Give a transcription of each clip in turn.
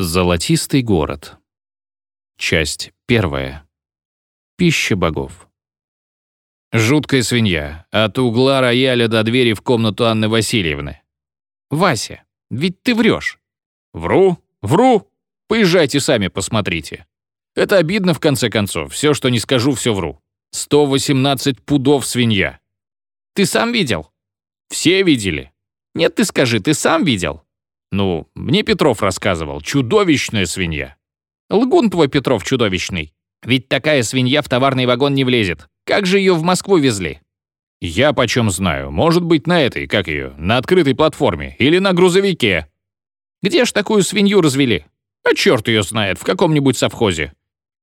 Золотистый город. Часть первая. Пища богов. Жуткая свинья. От угла рояля до двери в комнату Анны Васильевны. Вася, ведь ты врешь. Вру, вру. Поезжайте сами, посмотрите. Это обидно, в конце концов. Все, что не скажу, все вру. 118 пудов свинья. Ты сам видел? Все видели. Нет, ты скажи, ты сам видел? Ну, мне Петров рассказывал, чудовищная свинья. Лгун твой Петров чудовищный. Ведь такая свинья в товарный вагон не влезет. Как же ее в Москву везли? Я почем знаю. Может быть, на этой, как ее, на открытой платформе или на грузовике. Где ж такую свинью развели? А черт ее знает, в каком-нибудь совхозе.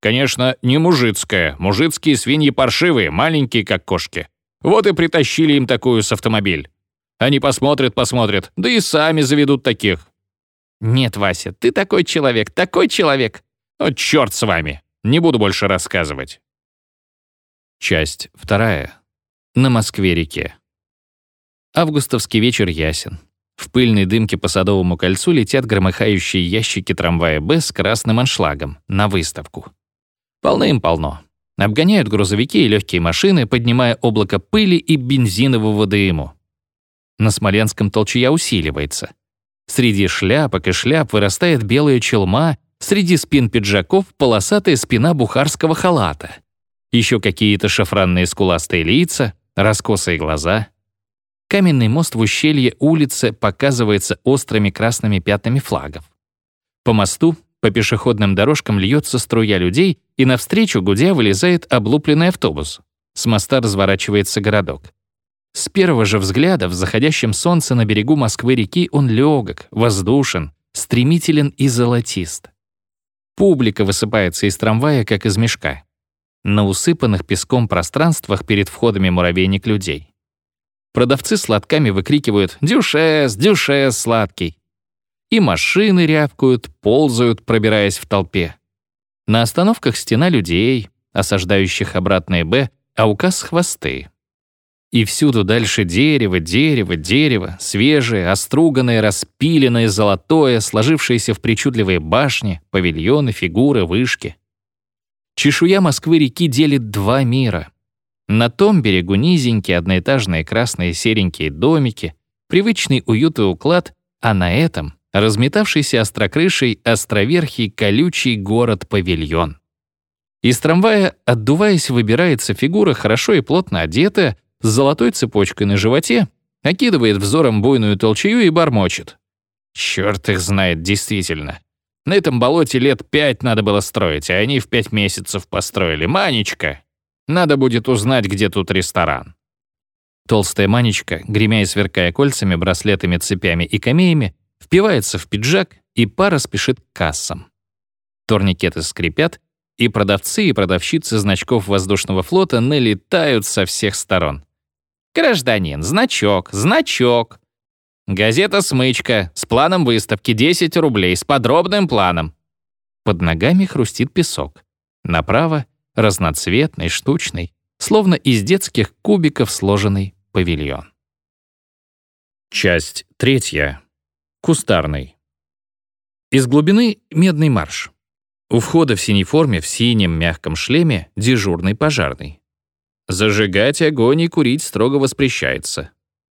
Конечно, не мужицкая. Мужицкие свиньи паршивые, маленькие, как кошки. Вот и притащили им такую с автомобиль. Они посмотрят, посмотрят, да и сами заведут таких. Нет, Вася, ты такой человек, такой человек. О, черт с вами. Не буду больше рассказывать. Часть вторая. На Москве-реке. Августовский вечер ясен. В пыльной дымке по Садовому кольцу летят громыхающие ящики трамвая «Б» с красным аншлагом на выставку. Полным-полно. Обгоняют грузовики и легкие машины, поднимая облако пыли и бензинового дыму. На Смоленском толчья усиливается. Среди шляпок и шляп вырастает белая челма, среди спин пиджаков полосатая спина бухарского халата. Еще какие-то шафранные скуластые лица, раскосые глаза. Каменный мост в ущелье улицы показывается острыми красными пятнами флагов. По мосту, по пешеходным дорожкам льется струя людей, и навстречу гудя вылезает облупленный автобус. С моста разворачивается городок. С первого же взгляда в заходящем солнце на берегу Москвы-реки он легок, воздушен, стремителен и золотист. Публика высыпается из трамвая, как из мешка. На усыпанных песком пространствах перед входами муравейник людей. Продавцы сладками выкрикивают «Дюшес! Дюшес сладкий!» И машины рявкают, ползают, пробираясь в толпе. На остановках стена людей, осаждающих обратное «Б», а указ хвосты. И всюду дальше дерево, дерево, дерево, свежее, оструганное, распиленное, золотое, сложившееся в причудливые башни, павильоны, фигуры, вышки. Чешуя Москвы-реки делит два мира. На том берегу низенькие одноэтажные красные серенькие домики, привычный уют и уклад, а на этом — разметавшийся острокрышей островерхий колючий город-павильон. Из трамвая, отдуваясь, выбирается фигура, хорошо и плотно одетая, с золотой цепочкой на животе, окидывает взором буйную толчую и бормочет. Черт их знает, действительно. На этом болоте лет пять надо было строить, а они в пять месяцев построили. Манечка! Надо будет узнать, где тут ресторан. Толстая Манечка, гремя и сверкая кольцами, браслетами, цепями и камеями, впивается в пиджак, и пара спешит к кассам. Турникеты скрипят, и продавцы и продавщицы значков воздушного флота налетают со всех сторон. «Гражданин, значок, значок!» «Газета «Смычка» с планом выставки 10 рублей, с подробным планом». Под ногами хрустит песок. Направо — разноцветный, штучный, словно из детских кубиков сложенный павильон. Часть третья. Кустарный. Из глубины — медный марш. У входа в синей форме, в синем мягком шлеме дежурный пожарный. Зажигать огонь и курить строго воспрещается.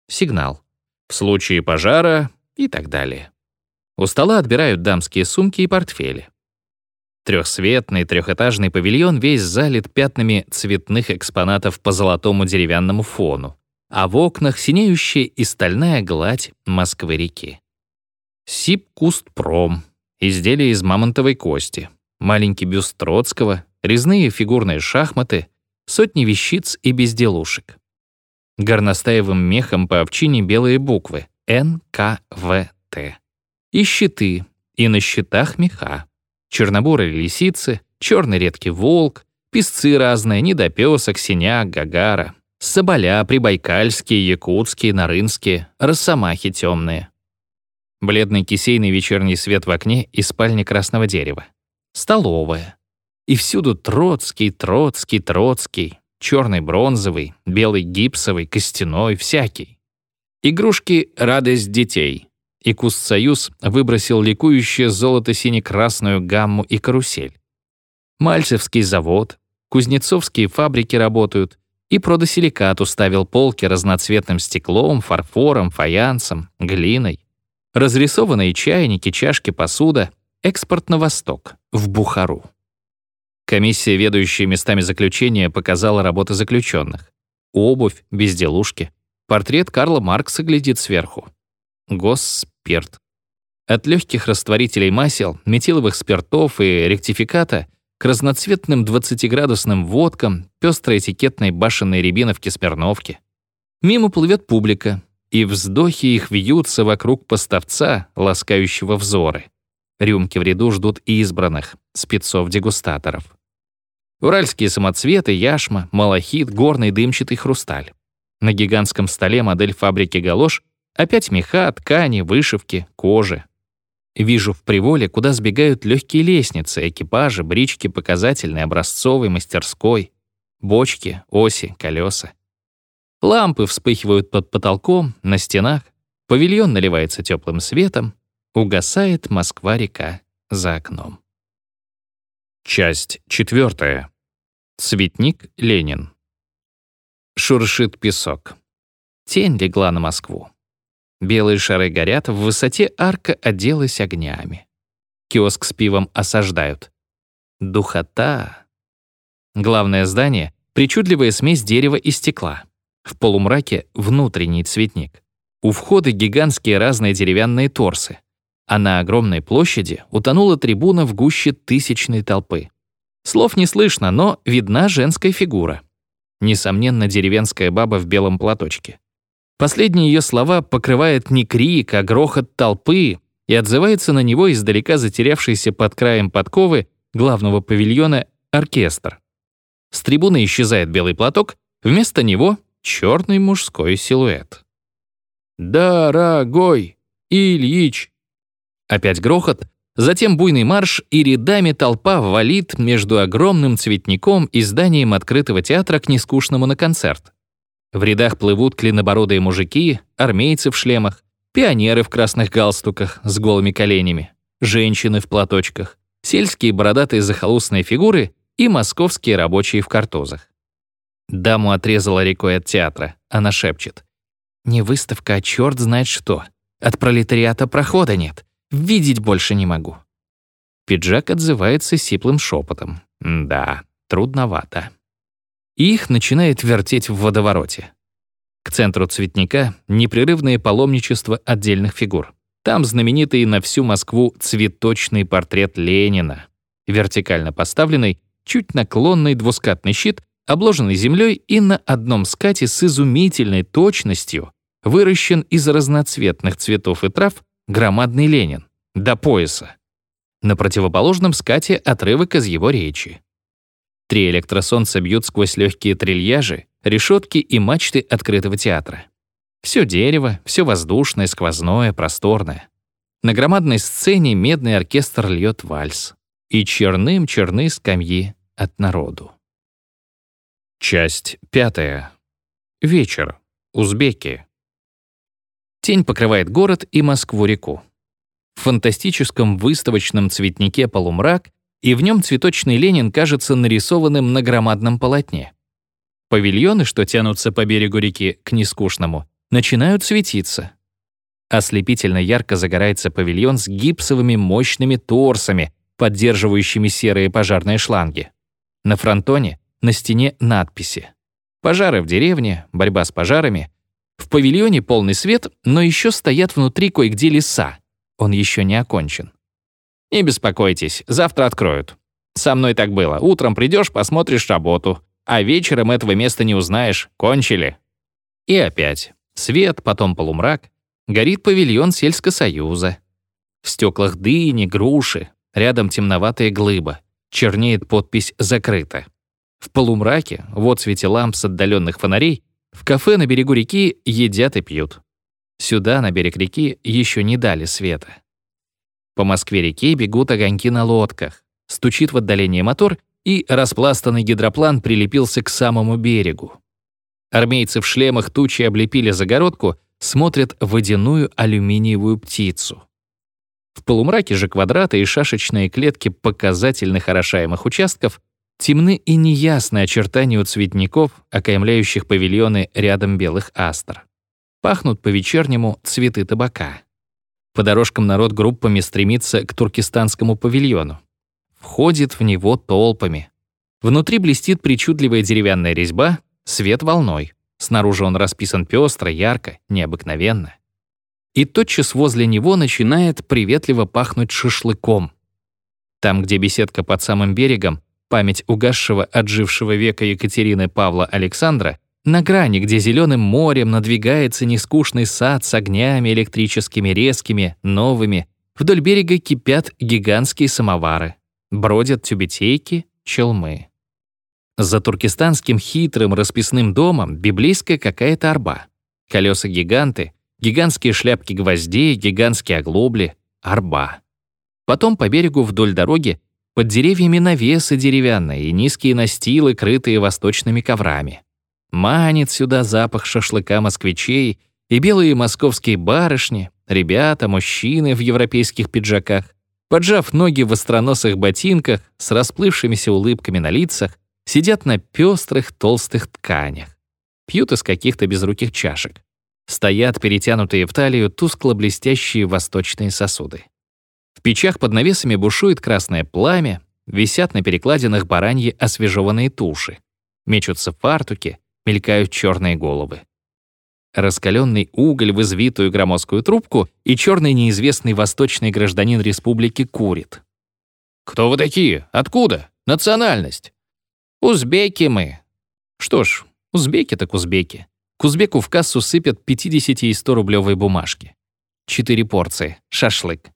Сигнал. В случае пожара и так далее. У стола отбирают дамские сумки и портфели. Трехсветный трехэтажный павильон весь залит пятнами цветных экспонатов по золотому деревянному фону, а в окнах синеющая и стальная гладь Москвы-реки. Сип-куст-пром. Изделие из мамонтовой кости маленький бюст Троцкого, резные фигурные шахматы, сотни вещиц и безделушек. Горностаевым мехом по овчине белые буквы НКВТ. И щиты, и на щитах меха. Чернобурые лисицы, черный редкий волк, песцы разные, недопесок, синяк, гагара, соболя, прибайкальские, якутские, нарынские, росомахи темные. Бледный кисейный вечерний свет в окне из спальни красного дерева столовая. И всюду Троцкий, Троцкий, Троцкий, черный бронзовый, белый гипсовый, костяной, всякий. Игрушки — радость детей. и Кустсоюз выбросил ликующее золото-сине-красную гамму и карусель. Мальцевский завод, Кузнецовские фабрики работают, и продосиликат уставил полки разноцветным стеклом, фарфором, фаянсом, глиной. Разрисованные чайники, чашки, посуда. Экспорт на восток, в Бухару. Комиссия, ведущая местами заключения, показала работы заключенных. Обувь, безделушки. Портрет Карла Маркса глядит сверху. Госспирт. От легких растворителей масел, метиловых спиртов и ректификата — к разноцветным 20-градусным водкам, пестрой этикетной башенной рябиновки Смирновки. Мимо плывет публика, и вздохи их вьются вокруг поставца, ласкающего взоры. Рюмки в ряду ждут избранных, спецов-дегустаторов. Уральские самоцветы, яшма, малахит, горный дымчатый хрусталь. На гигантском столе модель фабрики «Галош» опять меха, ткани, вышивки, кожи. Вижу в приволе, куда сбегают легкие лестницы, экипажи, брички показательной, образцовой, мастерской, бочки, оси, колеса. Лампы вспыхивают под потолком, на стенах, павильон наливается теплым светом, угасает Москва-река за окном. Часть четвертая. Цветник Ленин. Шуршит песок. Тень легла на Москву. Белые шары горят, в высоте арка оделась огнями. Киоск с пивом осаждают. Духота. Главное здание — причудливая смесь дерева и стекла. В полумраке — внутренний цветник. У входа гигантские разные деревянные торсы. А на огромной площади утонула трибуна в гуще тысячной толпы. Слов не слышно, но видна женская фигура. Несомненно, деревенская баба в белом платочке. Последние ее слова покрывает не крик, а грохот толпы и отзывается на него издалека затерявшийся под краем подковы главного павильона оркестр. С трибуны исчезает белый платок, вместо него черный мужской силуэт. «Дорогой Ильич!» Опять грохот, затем буйный марш, и рядами толпа валит между огромным цветником и зданием открытого театра к нескучному на концерт. В рядах плывут клинобородые мужики, армейцы в шлемах, пионеры в красных галстуках с голыми коленями, женщины в платочках, сельские бородатые захолустные фигуры и московские рабочие в картозах. Даму отрезала рекой от театра. Она шепчет. «Не выставка, а черт знает что. От пролетариата прохода нет. Видеть больше не могу». Пиджак отзывается сиплым шепотом. «Да, трудновато» их начинает вертеть в водовороте. К центру цветника — непрерывное паломничество отдельных фигур. Там знаменитый на всю Москву цветочный портрет Ленина, вертикально поставленный, чуть наклонный двускатный щит, обложенный землей и на одном скате с изумительной точностью выращен из разноцветных цветов и трав громадный Ленин, до пояса. На противоположном скате отрывок из его речи. Три электросолнца бьют сквозь легкие трильяжи, решетки и мачты открытого театра. Все дерево, все воздушное, сквозное, просторное. На громадной сцене медный оркестр льет вальс. И черным-черны скамьи от народу. Часть пятая. Вечер. Узбеки. Тень покрывает город и Москву-реку. В фантастическом выставочном цветнике полумрак и в нем цветочный Ленин кажется нарисованным на громадном полотне. Павильоны, что тянутся по берегу реки к нескучному, начинают светиться. Ослепительно ярко загорается павильон с гипсовыми мощными торсами, поддерживающими серые пожарные шланги. На фронтоне на стене надписи. Пожары в деревне, борьба с пожарами. В павильоне полный свет, но еще стоят внутри кое-где леса. Он еще не окончен. Не беспокойтесь, завтра откроют. Со мной так было. Утром придешь, посмотришь работу, а вечером этого места не узнаешь. Кончили. И опять. Свет, потом полумрак. Горит павильон сельскосоюза. В стеклах дыни, груши. Рядом темноватая глыба. Чернеет подпись «Закрыто». В полумраке, в отсвете ламп с отдаленных фонарей, в кафе на берегу реки едят и пьют. Сюда, на берег реки, еще не дали света. По Москве-реке бегут огоньки на лодках. Стучит в отдалении мотор, и распластанный гидроплан прилепился к самому берегу. Армейцы в шлемах тучи облепили загородку, смотрят водяную алюминиевую птицу. В полумраке же квадраты и шашечные клетки показательных орошаемых участков темны и неясны очертания у цветников, окаймляющих павильоны рядом белых астр. Пахнут по-вечернему цветы табака. По дорожкам народ группами стремится к туркестанскому павильону. Входит в него толпами. Внутри блестит причудливая деревянная резьба, свет волной. Снаружи он расписан пестро, ярко, необыкновенно. И тотчас возле него начинает приветливо пахнуть шашлыком. Там, где беседка под самым берегом, память угасшего отжившего века Екатерины Павла Александра, на грани, где зеленым морем надвигается нескучный сад с огнями электрическими резкими, новыми, вдоль берега кипят гигантские самовары, бродят тюбетейки, челмы. За туркестанским хитрым расписным домом библейская какая-то арба. Колеса-гиганты, гигантские шляпки гвоздей, гигантские оглобли, арба. Потом по берегу вдоль дороги под деревьями навесы деревянные и низкие настилы, крытые восточными коврами. Манит сюда запах шашлыка москвичей и белые московские барышни, ребята, мужчины в европейских пиджаках, поджав ноги в остроносых ботинках с расплывшимися улыбками на лицах, сидят на пестрых толстых тканях, пьют из каких-то безруких чашек. Стоят перетянутые в талию тускло-блестящие восточные сосуды. В печах под навесами бушует красное пламя, висят на перекладинах бараньи освежеванные туши. Мечутся фартуки, мелькают черные головы. Раскаленный уголь в извитую громоздкую трубку и черный неизвестный восточный гражданин республики курит. «Кто вы такие? Откуда? Национальность?» «Узбеки мы». Что ж, узбеки так узбеки. К узбеку в кассу сыпят 50 и 100 рублевые бумажки. Четыре порции, шашлык.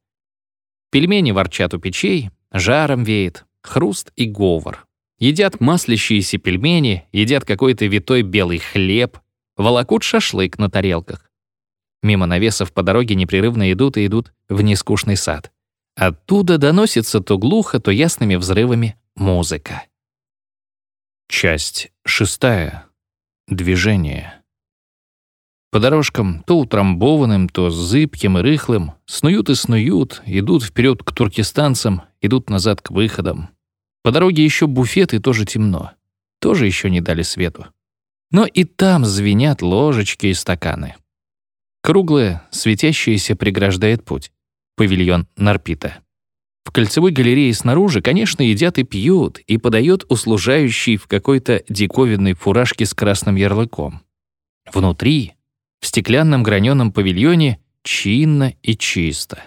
Пельмени ворчат у печей, жаром веет, хруст и говор. Едят маслящиеся пельмени, едят какой-то витой белый хлеб, волокут шашлык на тарелках. Мимо навесов по дороге непрерывно идут и идут в нескучный сад. Оттуда доносится то глухо, то ясными взрывами музыка. Часть шестая. Движение. По дорожкам, то утрамбованным, то зыбким и рыхлым, снуют и снуют, идут вперед к туркестанцам, идут назад к выходам. По дороге еще буфет и тоже темно. Тоже еще не дали свету. Но и там звенят ложечки и стаканы. Круглое, светящееся преграждает путь. Павильон Нарпита. В кольцевой галерее снаружи, конечно, едят и пьют, и подает услужающий в какой-то диковинной фуражке с красным ярлыком. Внутри, в стеклянном граненом павильоне, чинно и чисто.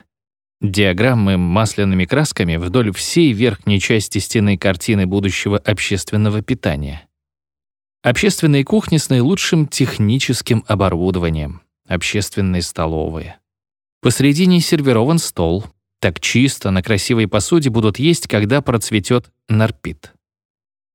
Диаграммы масляными красками вдоль всей верхней части стены картины будущего общественного питания. Общественные кухни с наилучшим техническим оборудованием. Общественные столовые. Посредине сервирован стол. Так чисто на красивой посуде будут есть, когда процветет нарпит.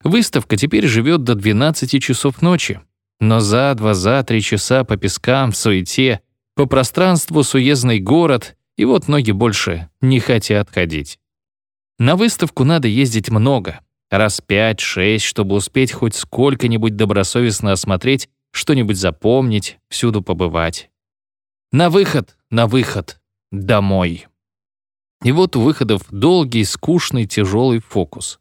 Выставка теперь живет до 12 часов ночи. Но за два, за три часа по пескам, в суете, по пространству с уездный город — и вот ноги больше не хотят ходить. На выставку надо ездить много, раз пять-шесть, чтобы успеть хоть сколько-нибудь добросовестно осмотреть, что-нибудь запомнить, всюду побывать. На выход, на выход, домой. И вот у выходов долгий, скучный, тяжелый фокус.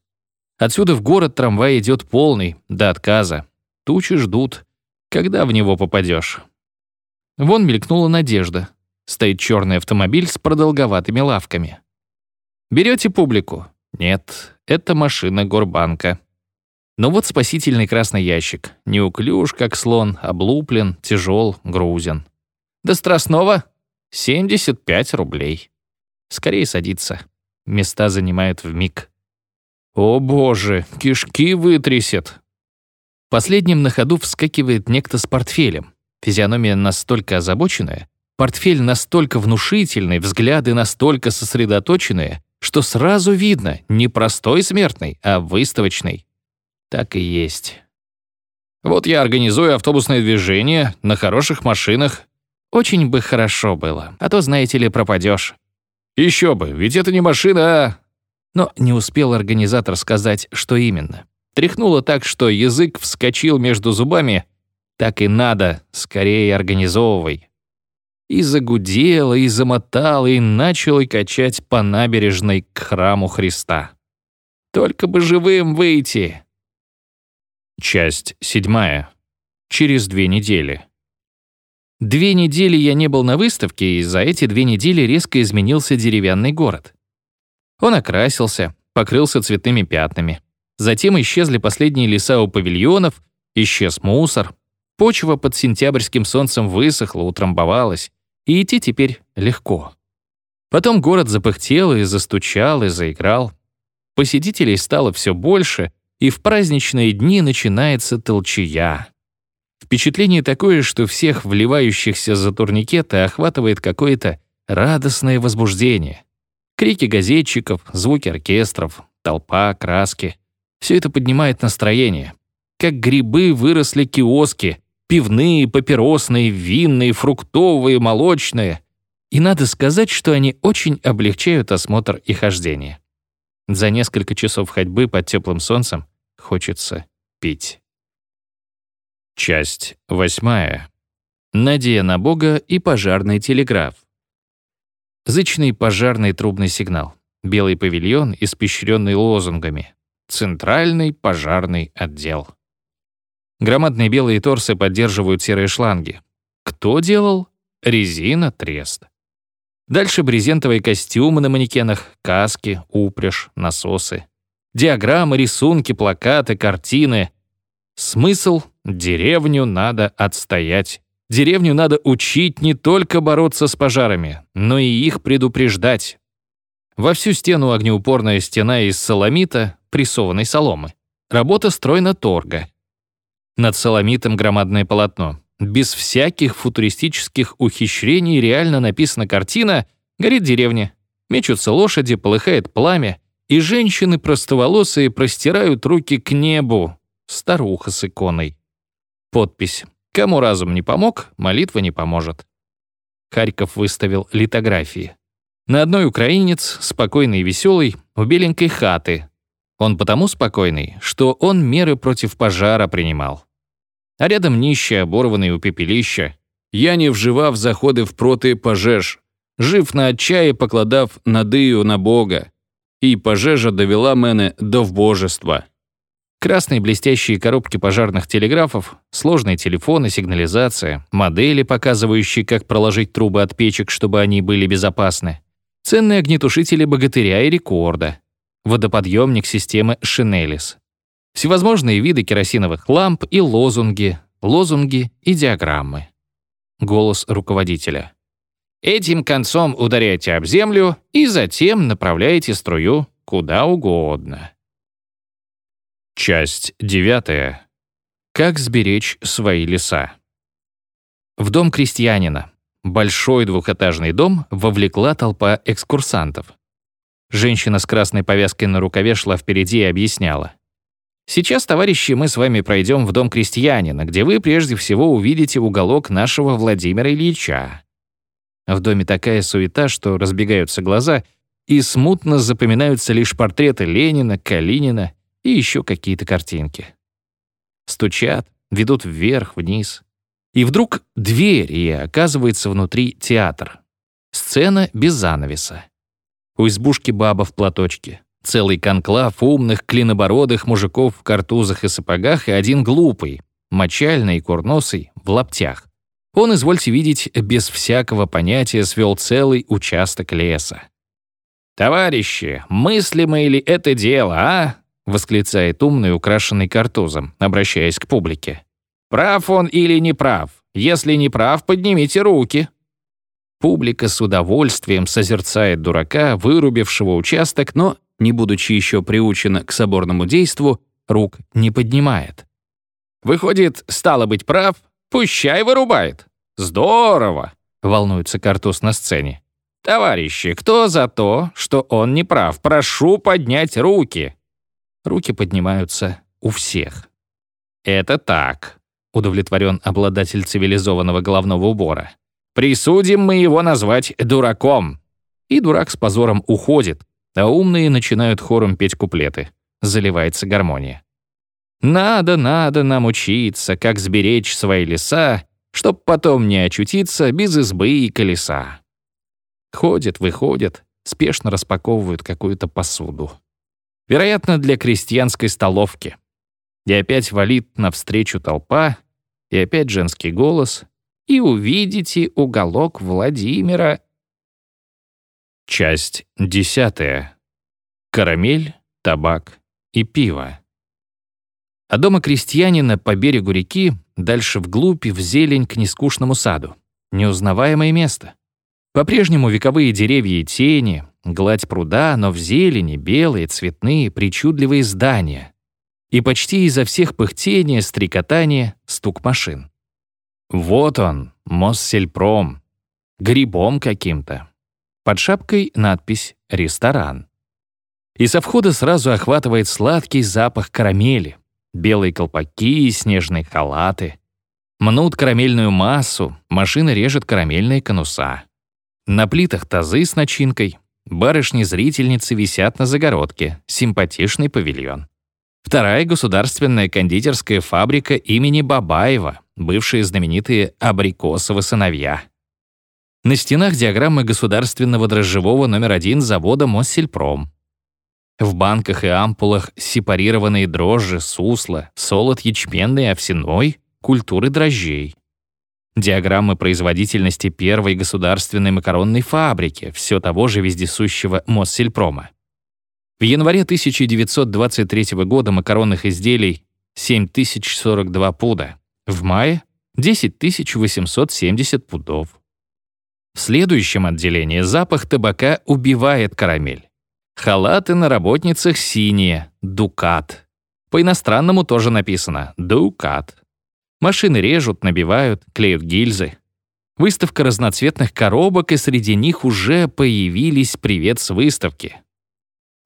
Отсюда в город трамвай идет полный, до отказа. Тучи ждут, когда в него попадешь. Вон мелькнула надежда. Стоит черный автомобиль с продолговатыми лавками. Берете публику? Нет, это машина Горбанка. Но вот спасительный красный ящик. Неуклюж, как слон, облуплен, тяжел, грузен. До Страстного 75 рублей. Скорее садиться. Места занимают в миг. О боже, кишки вытрясет. Последним на ходу вскакивает некто с портфелем. Физиономия настолько озабоченная, Портфель настолько внушительный, взгляды настолько сосредоточенные, что сразу видно, не простой смертный, а выставочный. Так и есть. Вот я организую автобусное движение на хороших машинах. Очень бы хорошо было, а то, знаете ли, пропадешь. Еще бы, ведь это не машина, а... Но не успел организатор сказать, что именно. Тряхнуло так, что язык вскочил между зубами. Так и надо, скорее организовывай. и загудело, и замотало, и начало качать по набережной к храму Христа. Только бы живым выйти. Часть седьмая. Через две недели. Две недели я не был на выставке, и за эти две недели резко изменился деревянный город. Он окрасился, покрылся цветными пятнами. Затем исчезли последние леса у павильонов, исчез мусор. Почва под сентябрьским солнцем высохла, утрамбовалась, и идти теперь легко. Потом город запыхтел и застучал, и заиграл. Посетителей стало все больше, и в праздничные дни начинается толчая. Впечатление такое, что всех вливающихся за турникеты охватывает какое-то радостное возбуждение. Крики газетчиков, звуки оркестров, толпа, краски. Все это поднимает настроение. Как грибы выросли киоски, пивные, папиросные, винные, фруктовые, молочные. И надо сказать, что они очень облегчают осмотр и хождение. За несколько часов ходьбы под теплым солнцем хочется пить. Часть восьмая. Надея на Бога и пожарный телеграф. Зычный пожарный трубный сигнал. Белый павильон, испещренный лозунгами. Центральный пожарный отдел. Громадные белые торсы поддерживают серые шланги. Кто делал? Резина Трест. Дальше брезентовые костюмы на манекенах, каски, упряжь, насосы. Диаграммы, рисунки, плакаты, картины. Смысл — деревню надо отстоять. Деревню надо учить не только бороться с пожарами, но и их предупреждать. Во всю стену огнеупорная стена из соломита, прессованной соломы. Работа стройно-торга. Над соломитом громадное полотно. Без всяких футуристических ухищрений реально написана картина «Горит деревня». Мечутся лошади, полыхает пламя, и женщины простоволосые простирают руки к небу. Старуха с иконой. Подпись Кому разум не помог, молитва не поможет. Харьков выставил литографии. На одной украинец, спокойный и веселый, у беленькой хаты. Он потому спокойный, что он меры против пожара принимал. А рядом нищий, оборванный у пепелища. Я не вживав заходы в проти пожеж, жив на отчаї, покладав надию на Бога. І пожежа довела мене до вбожества. Красные блестящие коробки пожарных телеграфов, сложные телефоны, сигнализация, модели, показывающие, как проложить трубы от печек, чтобы они были безопасны, ценные огнетушители «Богатыря» и «Рекорда», водоподъемник системы «Шинелис», всевозможные виды керосиновых ламп и лозунги, лозунги и диаграммы. Голос руководителя. Этим концом ударяйте об землю и затем направляете струю куда угодно. Часть девятая. Как сберечь свои леса. В дом крестьянина, большой двухэтажный дом, вовлекла толпа экскурсантов. Женщина с красной повязкой на рукаве шла впереди и объясняла. «Сейчас, товарищи, мы с вами пройдем в дом крестьянина, где вы прежде всего увидите уголок нашего Владимира Ильича». В доме такая суета, что разбегаются глаза, и смутно запоминаются лишь портреты Ленина, Калинина и еще какие-то картинки. Стучат, ведут вверх, вниз. И вдруг дверь, и оказывается внутри театр. Сцена без занавеса. У избушки баба в платочке. Целый конклав умных, клинобородых мужиков в картузах и сапогах и один глупый, мочальный и курносый, в лаптях. Он, извольте видеть, без всякого понятия свел целый участок леса. «Товарищи, мыслимо ли это дело, а? восклицает умный, украшенный картузом, обращаясь к публике. «Прав он или не прав? Если не прав, поднимите руки». Публика с удовольствием созерцает дурака, вырубившего участок, но, не будучи еще приучена к соборному действу, рук не поднимает. «Выходит, стало быть прав, пущай вырубает. Здорово!» — волнуется картуз на сцене. «Товарищи, кто за то, что он не прав? Прошу поднять руки!» Руки поднимаются у всех. «Это так», — удовлетворен обладатель цивилизованного головного убора. «Присудим мы его назвать дураком». И дурак с позором уходит, а умные начинают хором петь куплеты. Заливается гармония. «Надо, надо нам учиться, как сберечь свои леса чтоб потом не очутиться без избы и колеса. Ходят, выходят, спешно распаковывают какую-то посуду. Вероятно, для крестьянской столовки. И опять валит навстречу толпа, и опять женский голос, и увидите уголок Владимира. Часть десятая. Карамель, табак и пиво. А дома крестьянина по берегу реки, дальше вглубь и в зелень к нескучному саду. Неузнаваемое место. По-прежнему вековые деревья и тени, гладь пруда, но в зелени белые, цветные, причудливые здания. И почти изо всех пыхтения, стрекотания, стук машин. Вот он, Моссельпром, грибом каким-то. Под шапкой надпись «Ресторан». И со входа сразу охватывает сладкий запах карамели, белые колпаки, снежные халаты. Мнут карамельную массу, машина режет карамельные конуса. На плитах тазы с начинкой. Барышни-зрительницы висят на загородке. Симпатичный павильон. Вторая государственная кондитерская фабрика имени Бабаева, бывшие знаменитые абрикосовы сыновья. На стенах диаграммы государственного дрожжевого номер один завода Моссельпром. В банках и ампулах сепарированные дрожжи, сусла, солод ячменный, овсяной, культуры дрожжей. Диаграммы производительности первой государственной макаронной фабрики, все того же вездесущего Моссельпрома. В январе 1923 года макаронных изделий 7042 пуда, в мае — 10870 пудов. В следующем отделении запах табака убивает карамель. Халаты на работницах синие, дукат. По-иностранному тоже написано «дукат». Машины режут, набивают, клеют гильзы. Выставка разноцветных коробок, и среди них уже появились «Привет с выставки».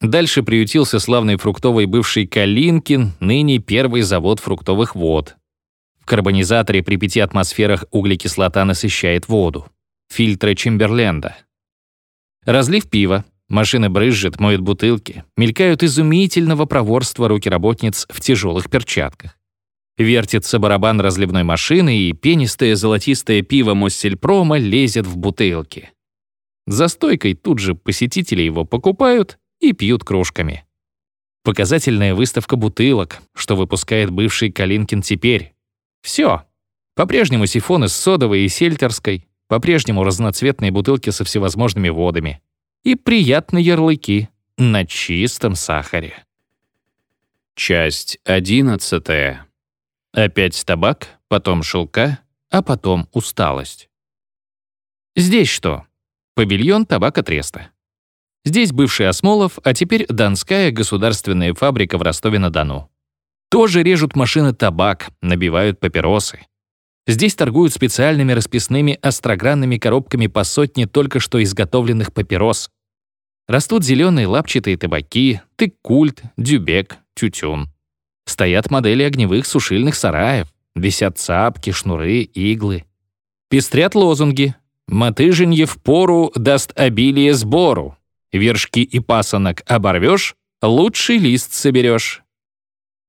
Дальше приютился славный фруктовый бывший Калинкин, ныне первый завод фруктовых вод. Карбонизаторе при пяти атмосферах углекислота насыщает воду. Фильтры Чемберленда. Разлив пива. Машины брызжет, моют бутылки. Мелькают изумительного проворства руки работниц в тяжелых перчатках. Вертится барабан разливной машины, и пенистое золотистое пиво Моссельпрома лезет в бутылки. За стойкой тут же посетители его покупают и пьют кружками. Показательная выставка бутылок, что выпускает бывший Калинкин теперь. Все. По-прежнему сифоны с содовой и сельтерской, по-прежнему разноцветные бутылки со всевозможными водами. И приятные ярлыки на чистом сахаре. Часть одиннадцатая. Опять табак, потом шелка, а потом усталость. Здесь что? Павильон табака Треста. Здесь бывший Осмолов, а теперь Донская государственная фабрика в Ростове-на-Дону. Тоже режут машины табак, набивают папиросы. Здесь торгуют специальными расписными острогранными коробками по сотне только что изготовленных папирос. Растут зеленые лапчатые табаки, тыккульт, дюбек, тютюн. Стоят модели огневых сушильных сараев, висят цапки, шнуры, иглы. Пестрят лозунги «Мотыженье в пору даст обилие сбору», «Вершки и пасынок оборвешь, лучший лист соберешь».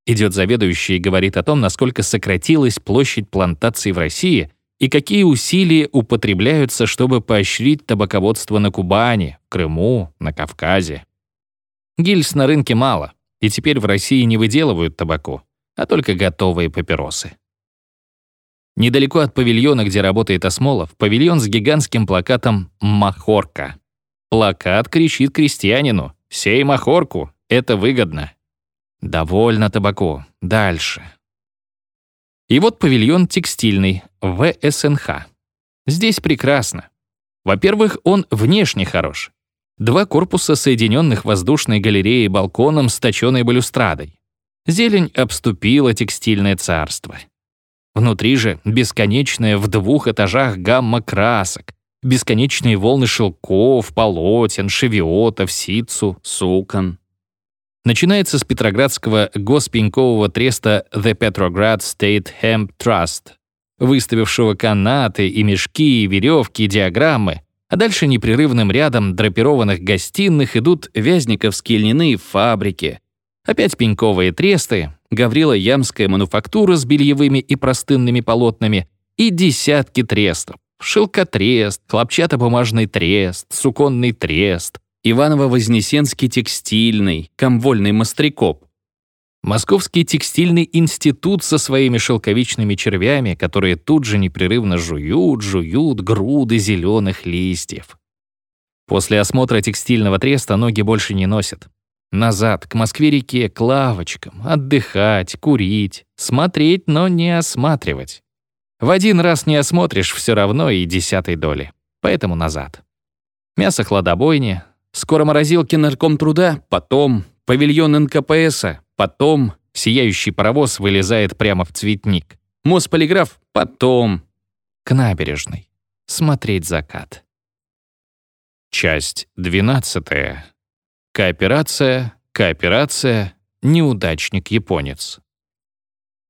Идет заведующий и говорит о том, насколько сократилась площадь плантаций в России и какие усилия употребляются, чтобы поощрить табаководство на Кубани, Крыму, на Кавказе. Гильз на рынке мало и теперь в России не выделывают табаку, а только готовые папиросы. Недалеко от павильона, где работает Осмолов, павильон с гигантским плакатом «Махорка». Плакат кричит крестьянину «Сей махорку, это выгодно». Довольно табаку. Дальше. И вот павильон текстильный, ВСНХ. Здесь прекрасно. Во-первых, он внешне хорош. Два корпуса, соединенных воздушной галереей балконом с точенной балюстрадой. Зелень обступила текстильное царство. Внутри же бесконечная в двух этажах гамма красок, бесконечные волны шелков, полотен, шевиотов, ситцу, сукон. Начинается с петроградского госпенькового треста The Petrograd State Hemp Trust, выставившего канаты и мешки, и веревки, и диаграммы, а дальше непрерывным рядом драпированных гостиных идут вязниковские льняные фабрики, опять пеньковые тресты, Гаврила Ямская мануфактура с бельевыми и простынными полотнами, и десятки трестов. Шелкотрест, хлопчатобумажный трест, суконный трест, Иваново-Вознесенский текстильный, комвольный мастрикоп. Московский текстильный институт со своими шелковичными червями, которые тут же непрерывно жуют, жуют груды зеленых листьев. После осмотра текстильного треста ноги больше не носят. Назад, к Москве-реке, к лавочкам, отдыхать, курить, смотреть, но не осматривать. В один раз не осмотришь все равно и десятой доли. Поэтому назад. Мясо хладобойни, скоро морозилки нарком труда, потом павильон НКПСа, потом сияющий паровоз вылезает прямо в цветник. Мосполиграф потом. К набережной. Смотреть закат. Часть 12. Кооперация, кооперация, неудачник-японец.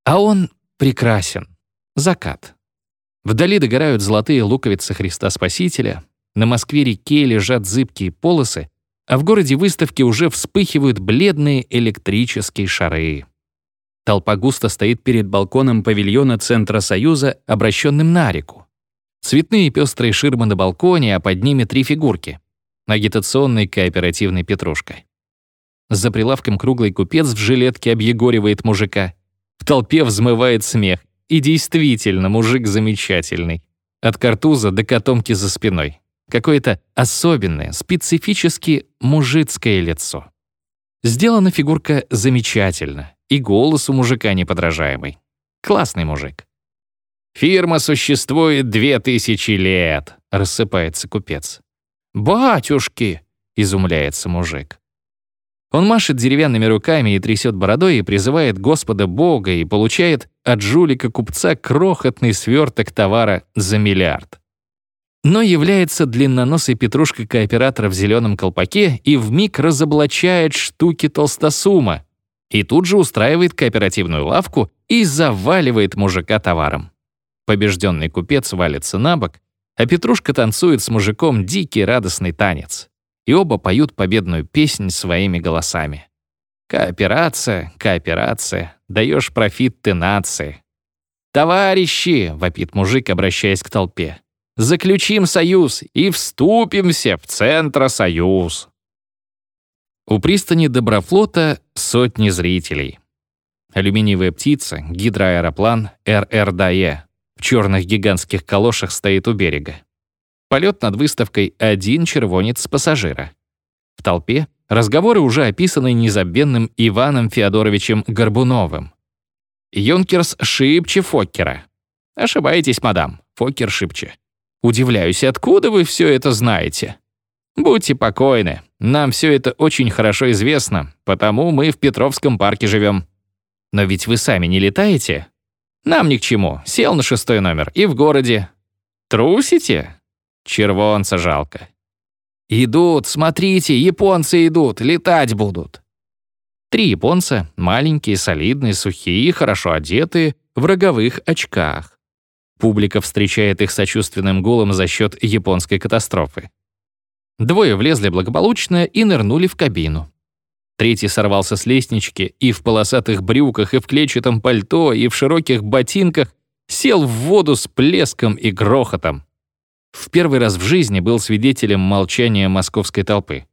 А он прекрасен. Закат. Вдали догорают золотые луковицы Христа Спасителя, на Москве-реке лежат зыбкие полосы, а в городе выставки уже вспыхивают бледные электрические шары. Толпа густо стоит перед балконом павильона Центра Союза, обращенным на реку. Цветные пестрые ширмы на балконе, а под ними три фигурки. Агитационный кооперативный петрушка. За прилавком круглый купец в жилетке объегоривает мужика. В толпе взмывает смех. И действительно, мужик замечательный. От картуза до котомки за спиной. Какое-то особенное, специфически мужицкое лицо. Сделана фигурка замечательно, и голос у мужика неподражаемый. Классный мужик. «Фирма существует две тысячи лет», — рассыпается купец. «Батюшки!» — изумляется мужик. Он машет деревянными руками и трясет бородой и призывает Господа Бога и получает от жулика-купца крохотный сверток товара за миллиард. Но является длинноносой петрушкой кооператора в зеленом колпаке и вмиг разоблачает штуки толстосума. И тут же устраивает кооперативную лавку и заваливает мужика товаром. Побежденный купец валится на бок, а Петрушка танцует с мужиком дикий радостный танец и оба поют победную песнь своими голосами. «Кооперация, кооперация, даешь профит ты нации». «Товарищи!» — вопит мужик, обращаясь к толпе. «Заключим союз и вступимся в Центросоюз!» У пристани Доброфлота сотни зрителей. Алюминиевая птица, гидроаэроплан РРДЕ в черных гигантских калошах стоит у берега. Полет над выставкой «Один червонец пассажира». В толпе разговоры уже описаны незабвенным Иваном Феодоровичем Горбуновым. Юнкерс шибче Фоккера. Ошибаетесь, мадам, Фоккер шибче. Удивляюсь, откуда вы все это знаете? Будьте покойны, нам все это очень хорошо известно, потому мы в Петровском парке живем. Но ведь вы сами не летаете? Нам ни к чему, сел на шестой номер и в городе. Трусите? Червонца жалко. «Идут, смотрите, японцы идут, летать будут». Три японца, маленькие, солидные, сухие, хорошо одетые, в роговых очках. Публика встречает их сочувственным гулом за счет японской катастрофы. Двое влезли благополучно и нырнули в кабину. Третий сорвался с лестнички и в полосатых брюках, и в клетчатом пальто, и в широких ботинках сел в воду с плеском и грохотом. В первый раз в жизни был свидетелем молчания московской толпы.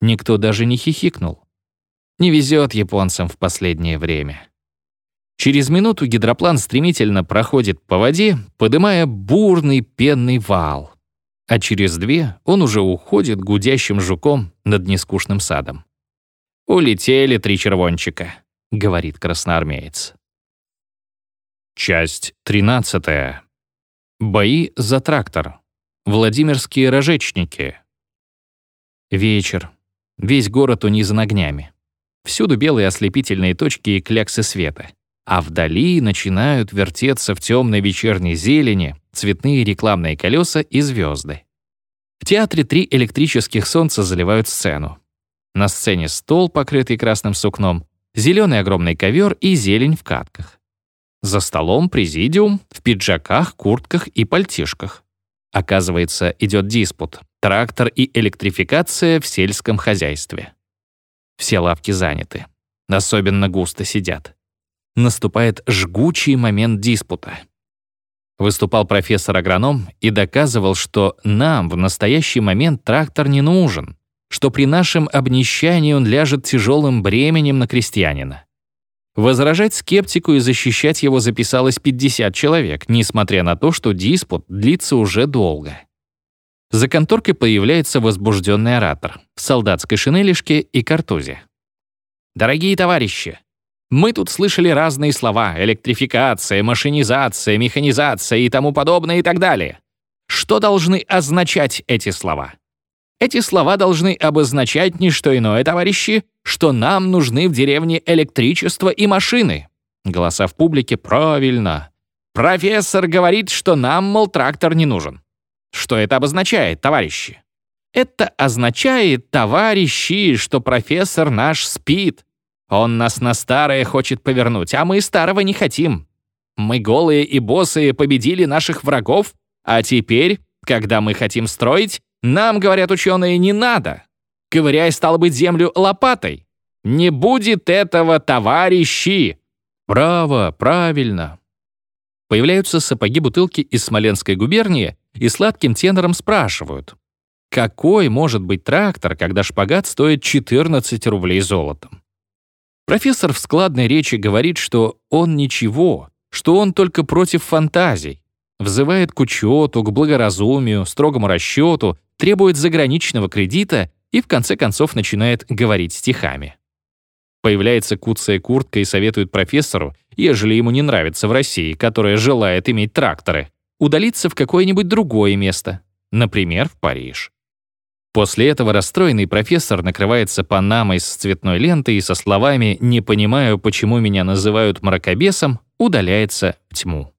Никто даже не хихикнул. Не везет японцам в последнее время. Через минуту гидроплан стремительно проходит по воде, подымая бурный пенный вал. А через две он уже уходит гудящим жуком над нескучным садом. «Улетели три червончика», — говорит красноармеец. Часть тринадцатая. Бои за трактор. Владимирские рожечники. Вечер. Весь город унизан огнями. Всюду белые ослепительные точки и кляксы света. А вдали начинают вертеться в темной вечерней зелени цветные рекламные колеса и звезды. В театре три электрических солнца заливают сцену. На сцене стол, покрытый красным сукном, зеленый огромный ковер и зелень в катках. За столом президиум в пиджаках, куртках и пальтишках. Оказывается, идет диспут. Трактор и электрификация в сельском хозяйстве. Все лавки заняты. Особенно густо сидят. Наступает жгучий момент диспута. Выступал профессор-агроном и доказывал, что нам в настоящий момент трактор не нужен, что при нашем обнищании он ляжет тяжелым бременем на крестьянина. Возражать скептику и защищать его записалось 50 человек, несмотря на то, что диспут длится уже долго. За конторкой появляется возбужденный оратор в солдатской шинелишке и картузе. «Дорогие товарищи, мы тут слышали разные слова — электрификация, машинизация, механизация и тому подобное и так далее. Что должны означать эти слова? Эти слова должны обозначать не что иное, товарищи, что нам нужны в деревне электричество и машины. Голоса в публике «Правильно». Профессор говорит, что нам, мол, трактор не нужен. Что это обозначает, товарищи? Это означает, товарищи, что профессор наш спит. Он нас на старое хочет повернуть, а мы старого не хотим. Мы голые и босые победили наших врагов, а теперь, когда мы хотим строить, нам, говорят ученые, не надо. Ковыряй, стало быть, землю лопатой. Не будет этого, товарищи. Право, правильно. Появляются сапоги-бутылки из Смоленской губернии и сладким тенором спрашивают, какой может быть трактор, когда шпагат стоит 14 рублей золотом? Профессор в складной речи говорит, что он ничего, что он только против фантазий, взывает к учету, к благоразумию, строгому расчету, требует заграничного кредита и в конце концов начинает говорить стихами. Появляется куцая куртка и советует профессору, ежели ему не нравится в России, которая желает иметь тракторы, удалиться в какое-нибудь другое место, например, в Париж. После этого расстроенный профессор накрывается панамой с цветной лентой и со словами «не понимаю, почему меня называют мракобесом» удаляется в тьму.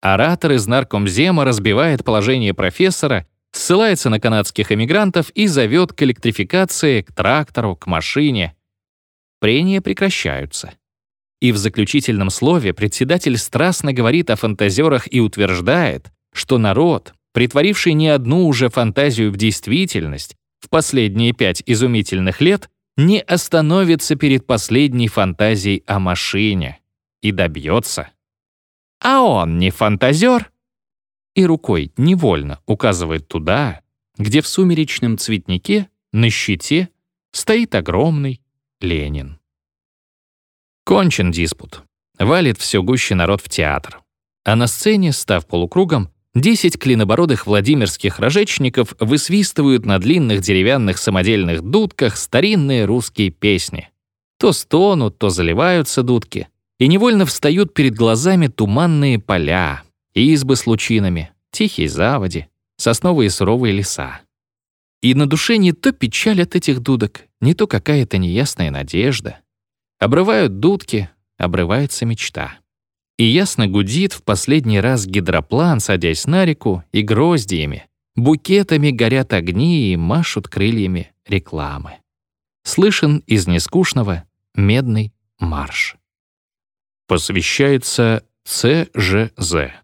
Оратор из наркомзема разбивает положение профессора, ссылается на канадских эмигрантов и зовет к электрификации, к трактору, к машине. Прения прекращаются. И в заключительном слове председатель страстно говорит о фантазерах и утверждает, что народ, притворивший не одну уже фантазию в действительность, в последние пять изумительных лет не остановится перед последней фантазией о машине и добьется. А он не фантазер? И рукой невольно указывает туда, где в сумеречном цветнике на щите стоит огромный Ленин. Кончен диспут. Валит все гуще народ в театр. А на сцене, став полукругом, десять клинобородых владимирских рожечников высвистывают на длинных деревянных самодельных дудках старинные русские песни. То стонут, то заливаются дудки, и невольно встают перед глазами туманные поля, избы с лучинами, тихие заводи, сосновые суровые леса. И на душе не то печаль от этих дудок, не то какая-то неясная надежда. Обрывают дудки, обрывается мечта. И ясно гудит в последний раз гидроплан, садясь на реку, и гроздьями, букетами горят огни и машут крыльями рекламы. Слышен из нескучного медный марш. Посвящается ЦЖЗ.